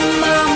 my